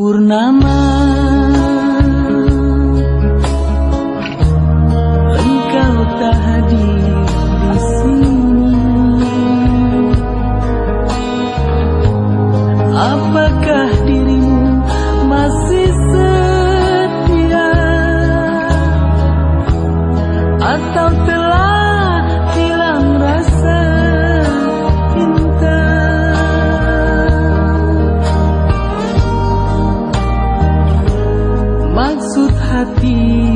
purnama. Engkau tak hadir di sini. Apakah dirimu masih setia? Atau telah maksud hati.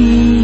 You.